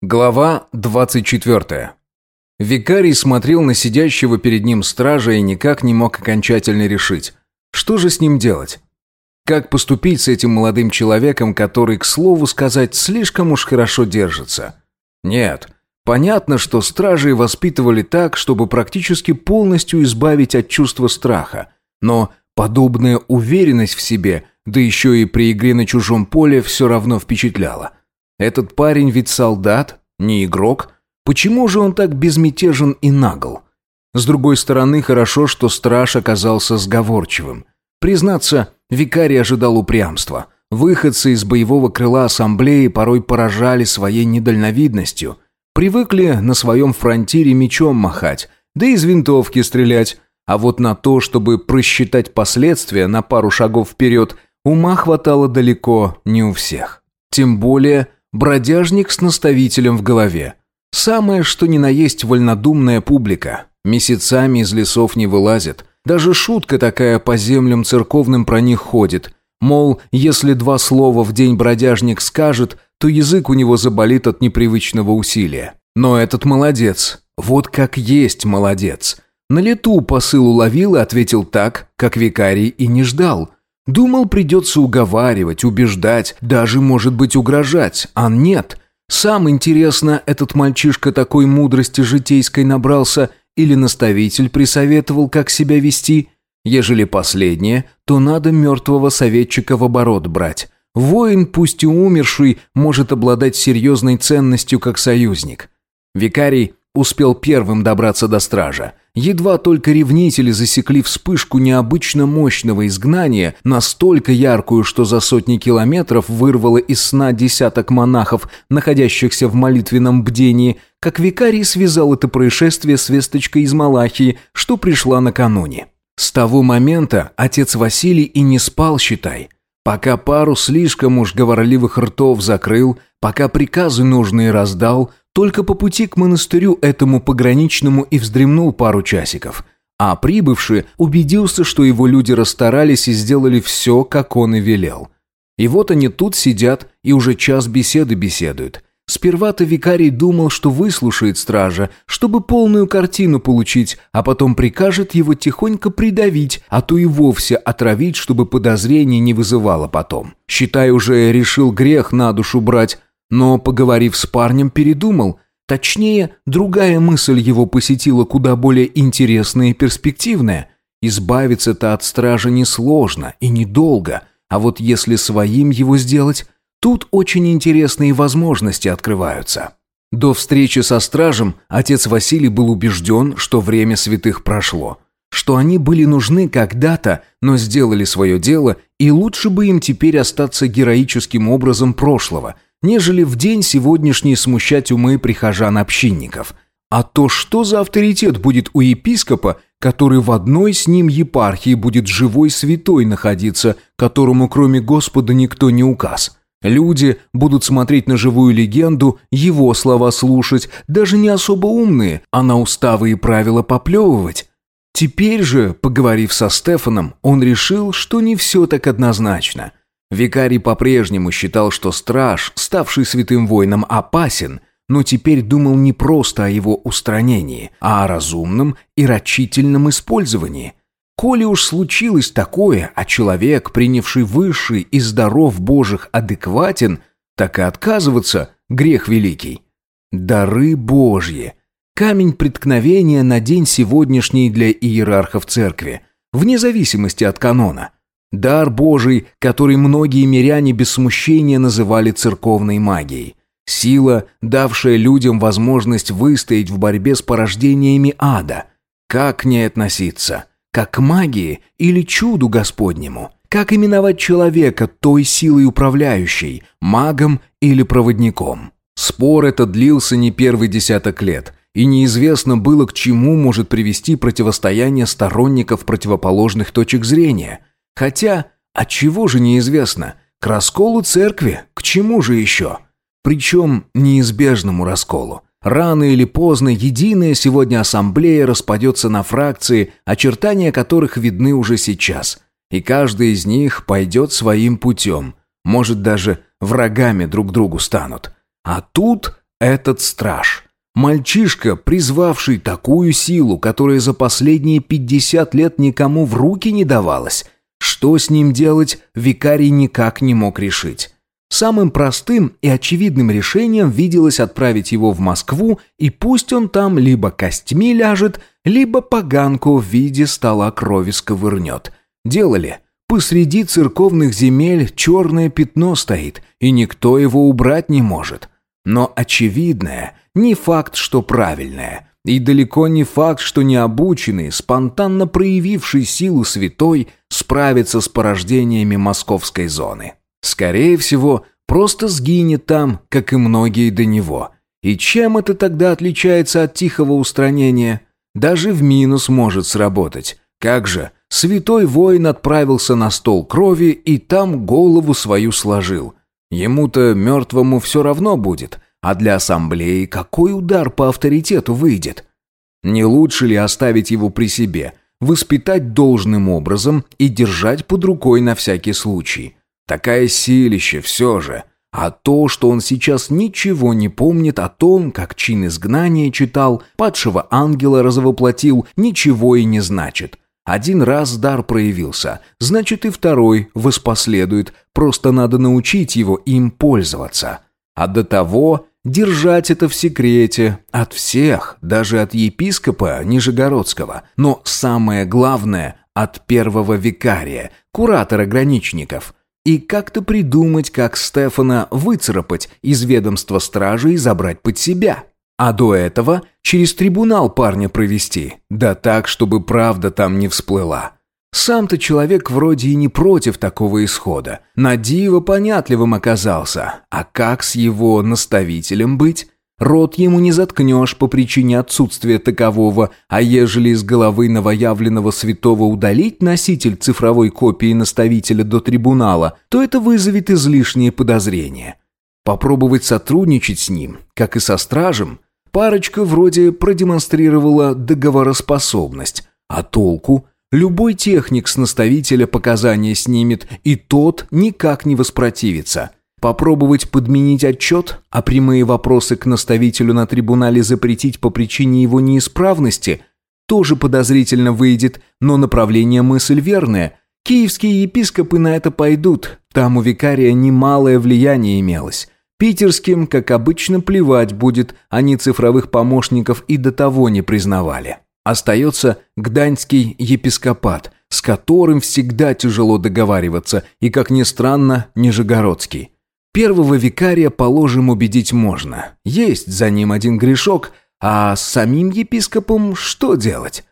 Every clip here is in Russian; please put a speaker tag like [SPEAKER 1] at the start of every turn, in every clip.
[SPEAKER 1] Глава 24. Викарий смотрел на сидящего перед ним стража и никак не мог окончательно решить, что же с ним делать. Как поступить с этим молодым человеком, который, к слову сказать, слишком уж хорошо держится? Нет, понятно, что стражей воспитывали так, чтобы практически полностью избавить от чувства страха. Но подобная уверенность в себе, да еще и при игре на чужом поле, все равно впечатляла. Этот парень ведь солдат, не игрок. Почему же он так безмятежен и нагл? С другой стороны, хорошо, что страж оказался сговорчивым. Признаться, викарий ожидал упрямства. Выходцы из боевого крыла ассамблеи порой поражали своей недальновидностью. Привыкли на своем фронтире мечом махать, да из винтовки стрелять. А вот на то, чтобы просчитать последствия на пару шагов вперед, ума хватало далеко не у всех. Тем более, Бродяжник с наставителем в голове. Самое, что ни на есть вольнодумная публика. Месяцами из лесов не вылазит. Даже шутка такая по землям церковным про них ходит. Мол, если два слова в день бродяжник скажет, то язык у него заболит от непривычного усилия. Но этот молодец. Вот как есть молодец. На лету посыл уловил и ответил так, как викарий и не ждал – Думал, придется уговаривать, убеждать, даже, может быть, угрожать. А нет. Сам, интересно, этот мальчишка такой мудрости житейской набрался или наставитель присоветовал, как себя вести? Ежели последнее, то надо мертвого советчика в оборот брать. Воин, пусть и умерший, может обладать серьезной ценностью как союзник. Викарий успел первым добраться до стража. Едва только ревнители засекли вспышку необычно мощного изгнания, настолько яркую, что за сотни километров вырвало из сна десяток монахов, находящихся в молитвенном бдении, как викарий связал это происшествие с весточкой из Малахии, что пришла накануне. С того момента отец Василий и не спал, считай. Пока пару слишком уж говорливых ртов закрыл, пока приказы нужные раздал, только по пути к монастырю этому пограничному и вздремнул пару часиков. А прибывший убедился, что его люди расстарались и сделали все, как он и велел. И вот они тут сидят и уже час беседы беседуют. Сперва-то викарий думал, что выслушает стража, чтобы полную картину получить, а потом прикажет его тихонько придавить, а то и вовсе отравить, чтобы подозрений не вызывало потом. Считай, уже решил грех на душу брать, но, поговорив с парнем, передумал. Точнее, другая мысль его посетила куда более интересная и перспективная. Избавиться-то от стража несложно и недолго, а вот если своим его сделать, тут очень интересные возможности открываются. До встречи со стражем отец Василий был убежден, что время святых прошло, что они были нужны когда-то, но сделали свое дело, и лучше бы им теперь остаться героическим образом прошлого – нежели в день сегодняшний смущать умы прихожан-общинников. А то что за авторитет будет у епископа, который в одной с ним епархии будет живой святой находиться, которому кроме Господа никто не указ? Люди будут смотреть на живую легенду, его слова слушать, даже не особо умные, а на уставы и правила поплевывать. Теперь же, поговорив со Стефаном, он решил, что не все так однозначно – Викарий по-прежнему считал, что страж, ставший святым воином, опасен, но теперь думал не просто о его устранении, а о разумном и рачительном использовании. Коли уж случилось такое, а человек, принявший высший и здоров Божих, адекватен, так и отказываться – грех великий. Дары Божьи. Камень преткновения на день сегодняшний для иерархов церкви, вне зависимости от канона – Дар Божий, который многие миряне без смущения называли церковной магией. Сила, давшая людям возможность выстоять в борьбе с порождениями ада. Как к ней относиться? Как к магии или чуду Господнему? Как именовать человека той силой управляющей, магом или проводником? Спор этот длился не первый десяток лет, и неизвестно было, к чему может привести противостояние сторонников противоположных точек зрения – Хотя, от чего же неизвестно? К расколу церкви? К чему же еще? Причем неизбежному расколу. Рано или поздно единая сегодня ассамблея распадется на фракции, очертания которых видны уже сейчас. И каждый из них пойдет своим путем. Может, даже врагами друг другу станут. А тут этот страж. Мальчишка, призвавший такую силу, которая за последние пятьдесят лет никому в руки не давалась. Что с ним делать, викарий никак не мог решить. Самым простым и очевидным решением виделось отправить его в Москву, и пусть он там либо костьми ляжет, либо поганку в виде стола крови сковырнет. Делали. Посреди церковных земель черное пятно стоит, и никто его убрать не может. Но очевидное, не факт, что правильное. И далеко не факт, что необученный, спонтанно проявивший силу святой, справится с порождениями московской зоны. Скорее всего, просто сгинет там, как и многие до него. И чем это тогда отличается от тихого устранения? Даже в минус может сработать. Как же, святой воин отправился на стол крови и там голову свою сложил. Ему-то мертвому все равно будет, а для ассамблеи какой удар по авторитету выйдет? Не лучше ли оставить его при себе, воспитать должным образом и держать под рукой на всякий случай? Такая силище все же. А то, что он сейчас ничего не помнит о том, как чин изгнания читал, падшего ангела развоплотил, ничего и не значит. Один раз дар проявился, значит и второй воспоследует, просто надо научить его им пользоваться. А до того держать это в секрете от всех, даже от епископа Нижегородского, но самое главное – от первого викария, куратора граничников – и как-то придумать, как Стефана выцарапать из ведомства стражи и забрать под себя. А до этого через трибунал парня провести, да так, чтобы правда там не всплыла. Сам-то человек вроде и не против такого исхода. На диво понятливым оказался. А как с его наставителем быть? Рот ему не заткнешь по причине отсутствия такового, а ежели из головы новоявленного святого удалить носитель цифровой копии наставителя до трибунала, то это вызовет излишние подозрения. Попробовать сотрудничать с ним, как и со стражем, парочка вроде продемонстрировала договороспособность, а толку – Любой техник с наставителя показания снимет, и тот никак не воспротивится. Попробовать подменить отчет, а прямые вопросы к наставителю на трибунале запретить по причине его неисправности тоже подозрительно выйдет, но направление мысль верное. Киевские епископы на это пойдут, там у викария немалое влияние имелось. Питерским, как обычно, плевать будет, они цифровых помощников и до того не признавали. Остается Гданьский епископат, с которым всегда тяжело договариваться, и, как ни странно, Нижегородский. Первого викария, положим, убедить можно. Есть за ним один грешок, а с самим епископом что делать?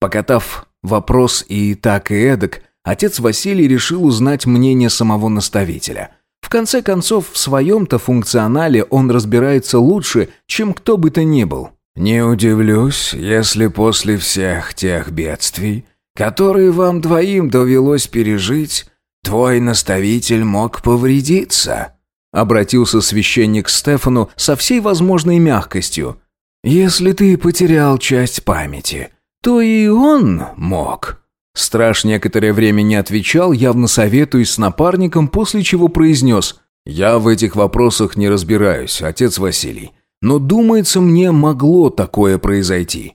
[SPEAKER 1] Покатав вопрос и так и эдак, отец Василий решил узнать мнение самого наставителя. В конце концов, в своем-то функционале он разбирается лучше, чем кто бы то ни был. «Не удивлюсь, если после всех тех бедствий, которые вам двоим довелось пережить, твой наставитель мог повредиться», Обратился священник к Стефану со всей возможной мягкостью. «Если ты потерял часть памяти, то и он мог». Страж некоторое время не отвечал, явно советуясь с напарником, после чего произнес «Я в этих вопросах не разбираюсь, отец Василий, но, думается, мне могло такое произойти».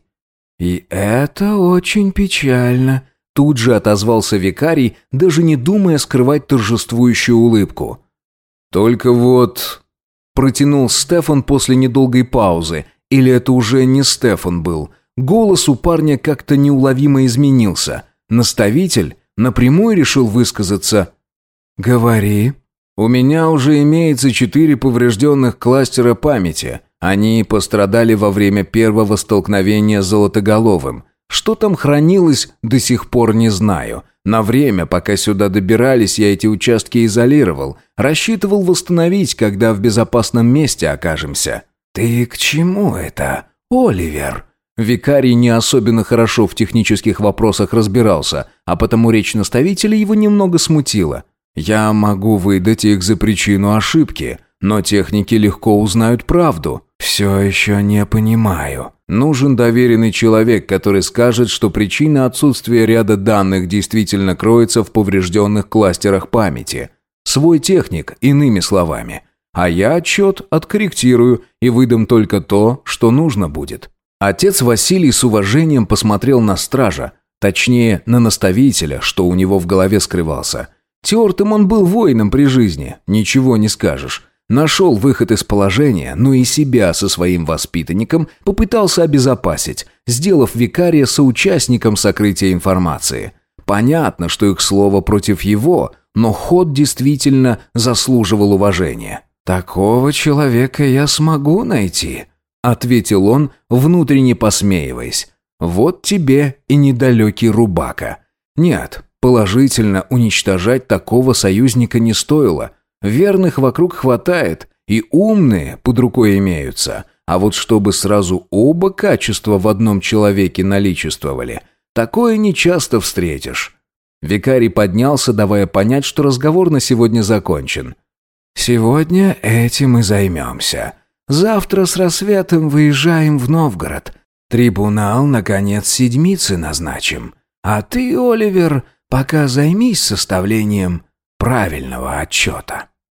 [SPEAKER 1] «И это очень печально», – тут же отозвался викарий, даже не думая скрывать торжествующую улыбку. «Только вот...» Протянул Стефан после недолгой паузы. Или это уже не Стефан был? Голос у парня как-то неуловимо изменился. Наставитель напрямую решил высказаться. «Говори». «У меня уже имеется четыре поврежденных кластера памяти. Они пострадали во время первого столкновения с Золотоголовым. Что там хранилось, до сих пор не знаю. На время, пока сюда добирались, я эти участки изолировал. Рассчитывал восстановить, когда в безопасном месте окажемся. «Ты к чему это, Оливер?» Викарий не особенно хорошо в технических вопросах разбирался, а потому речь наставителя его немного смутила. «Я могу выдать их за причину ошибки, но техники легко узнают правду. Все еще не понимаю». Нужен доверенный человек, который скажет, что причина отсутствия ряда данных действительно кроется в поврежденных кластерах памяти. Свой техник, иными словами. а я отчет откорректирую и выдам только то, что нужно будет». Отец Василий с уважением посмотрел на стража, точнее, на наставителя, что у него в голове скрывался. Тертым он был воином при жизни, ничего не скажешь. Нашел выход из положения, но и себя со своим воспитанником попытался обезопасить, сделав викария соучастником сокрытия информации. Понятно, что их слово против его, но ход действительно заслуживал уважения. «Такого человека я смогу найти», — ответил он, внутренне посмеиваясь. «Вот тебе и недалекий рубака. Нет, положительно уничтожать такого союзника не стоило. Верных вокруг хватает, и умные под рукой имеются. А вот чтобы сразу оба качества в одном человеке наличествовали, такое нечасто встретишь». Викарий поднялся, давая понять, что разговор на сегодня закончен. «Сегодня этим и займемся. Завтра с рассветом выезжаем в Новгород. Трибунал, наконец, седмицы назначим. А ты, Оливер, пока займись составлением правильного отчета».